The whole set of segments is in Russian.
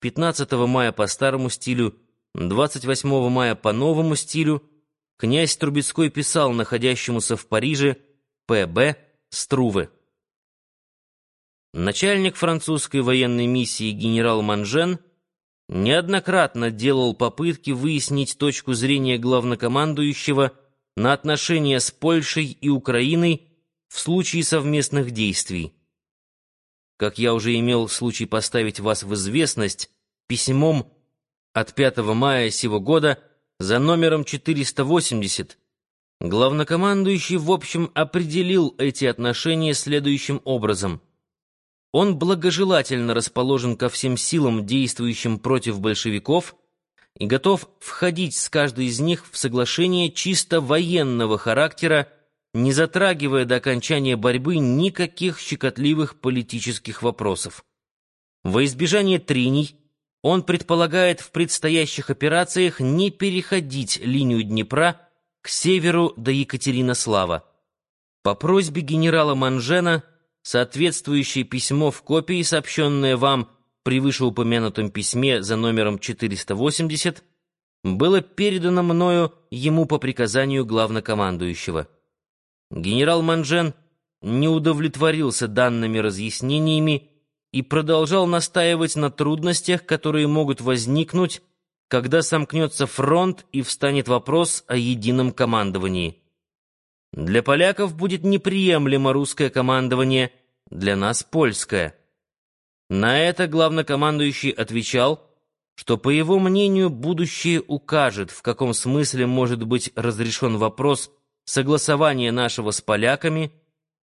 15 мая по старому стилю, 28 мая по новому стилю, князь Трубецкой писал находящемуся в Париже П.Б. Струве. Начальник французской военной миссии генерал Манжен неоднократно делал попытки выяснить точку зрения главнокомандующего на отношения с Польшей и Украиной в случае совместных действий. Как я уже имел случай поставить вас в известность, письмом от 5 мая сего года за номером 480 главнокомандующий в общем определил эти отношения следующим образом. Он благожелательно расположен ко всем силам, действующим против большевиков, и готов входить с каждой из них в соглашение чисто военного характера, не затрагивая до окончания борьбы никаких щекотливых политических вопросов. Во избежание трений он предполагает в предстоящих операциях не переходить линию Днепра к северу до Екатеринослава. По просьбе генерала Манжена соответствующее письмо в копии, сообщенное вам при вышеупомянутом письме за номером 480, было передано мною ему по приказанию главнокомандующего. Генерал Манжен не удовлетворился данными разъяснениями и продолжал настаивать на трудностях, которые могут возникнуть, когда сомкнется фронт и встанет вопрос о едином командовании. Для поляков будет неприемлемо русское командование, для нас польское. На это главнокомандующий отвечал, что, по его мнению, будущее укажет, в каком смысле может быть разрешен вопрос согласования нашего с поляками,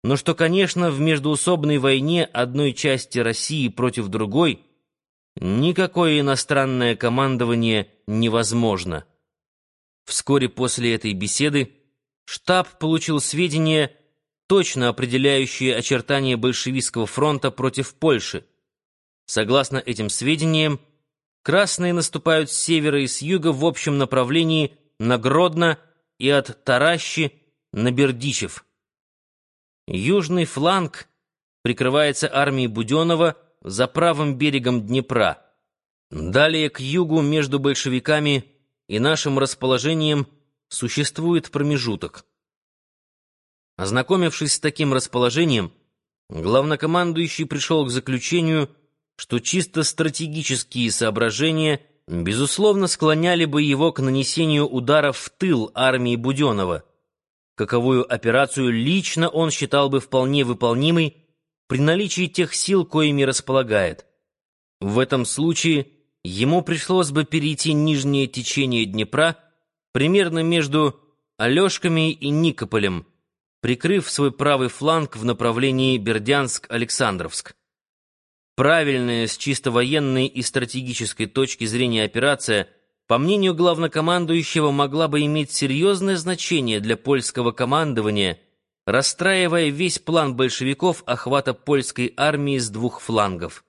но что, конечно, в междуусобной войне одной части России против другой никакое иностранное командование невозможно. Вскоре после этой беседы штаб получил сведения, точно определяющие очертания большевистского фронта против Польши. Согласно этим сведениям, красные наступают с севера и с юга в общем направлении на Гродно и от Таращи на Бердичев. Южный фланг прикрывается армией Буденова за правым берегом Днепра. Далее к югу между большевиками и нашим расположением существует промежуток. Ознакомившись с таким расположением, главнокомандующий пришел к заключению, что чисто стратегические соображения – безусловно, склоняли бы его к нанесению ударов в тыл армии Буденова, каковую операцию лично он считал бы вполне выполнимой при наличии тех сил, коими располагает. В этом случае ему пришлось бы перейти нижнее течение Днепра примерно между Алешками и Никополем, прикрыв свой правый фланг в направлении Бердянск-Александровск. Правильная с чисто военной и стратегической точки зрения операция, по мнению главнокомандующего, могла бы иметь серьезное значение для польского командования, расстраивая весь план большевиков охвата польской армии с двух флангов.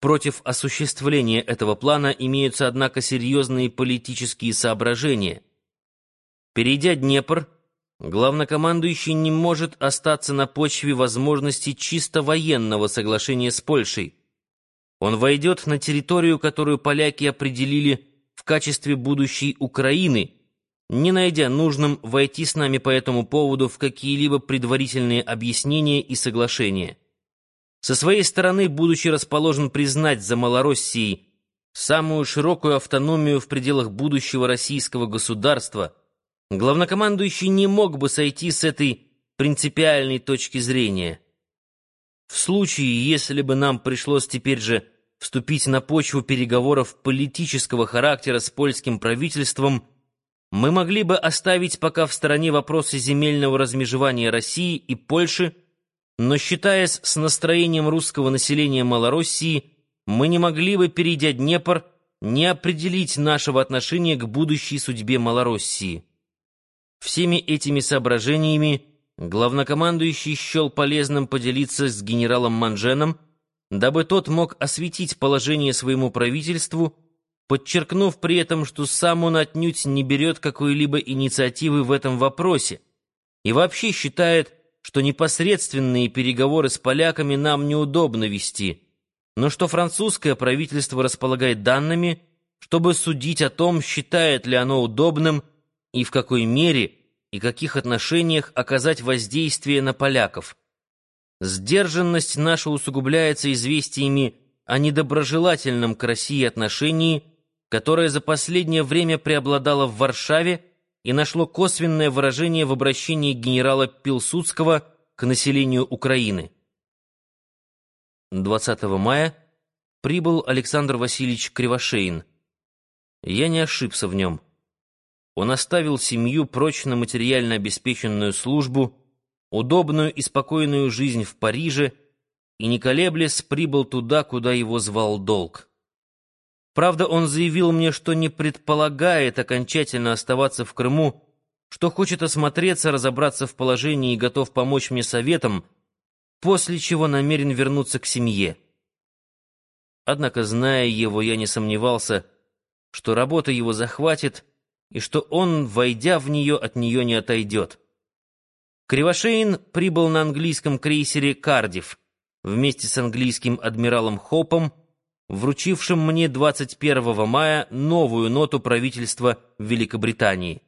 Против осуществления этого плана имеются, однако, серьезные политические соображения. Перейдя Днепр, Главнокомандующий не может остаться на почве возможности чисто военного соглашения с Польшей. Он войдет на территорию, которую поляки определили в качестве будущей Украины, не найдя нужным войти с нами по этому поводу в какие-либо предварительные объяснения и соглашения. Со своей стороны, будучи расположен признать за Малороссией самую широкую автономию в пределах будущего российского государства – главнокомандующий не мог бы сойти с этой принципиальной точки зрения. В случае, если бы нам пришлось теперь же вступить на почву переговоров политического характера с польским правительством, мы могли бы оставить пока в стороне вопросы земельного размежевания России и Польши, но считаясь с настроением русского населения Малороссии, мы не могли бы, перейдя Днепр, не определить нашего отношения к будущей судьбе Малороссии. Всеми этими соображениями главнокомандующий счел полезным поделиться с генералом Манженом, дабы тот мог осветить положение своему правительству, подчеркнув при этом, что сам он отнюдь не берет какой-либо инициативы в этом вопросе и вообще считает, что непосредственные переговоры с поляками нам неудобно вести – но что французское правительство располагает данными, чтобы судить о том, считает ли оно удобным и в какой мере и каких отношениях оказать воздействие на поляков. Сдержанность наша усугубляется известиями о недоброжелательном к России отношении, которое за последнее время преобладало в Варшаве и нашло косвенное выражение в обращении генерала Пилсудского к населению Украины. 20 мая прибыл Александр Васильевич Кривошеин. Я не ошибся в нем. Он оставил семью прочно материально обеспеченную службу, удобную и спокойную жизнь в Париже и, не колеблясь, прибыл туда, куда его звал долг. Правда, он заявил мне, что не предполагает окончательно оставаться в Крыму, что хочет осмотреться, разобраться в положении и готов помочь мне советом, после чего намерен вернуться к семье. Однако, зная его, я не сомневался, что работа его захватит и что он, войдя в нее, от нее не отойдет. Кривошеин прибыл на английском крейсере «Кардив» вместе с английским адмиралом Хопом, вручившим мне 21 мая новую ноту правительства Великобритании.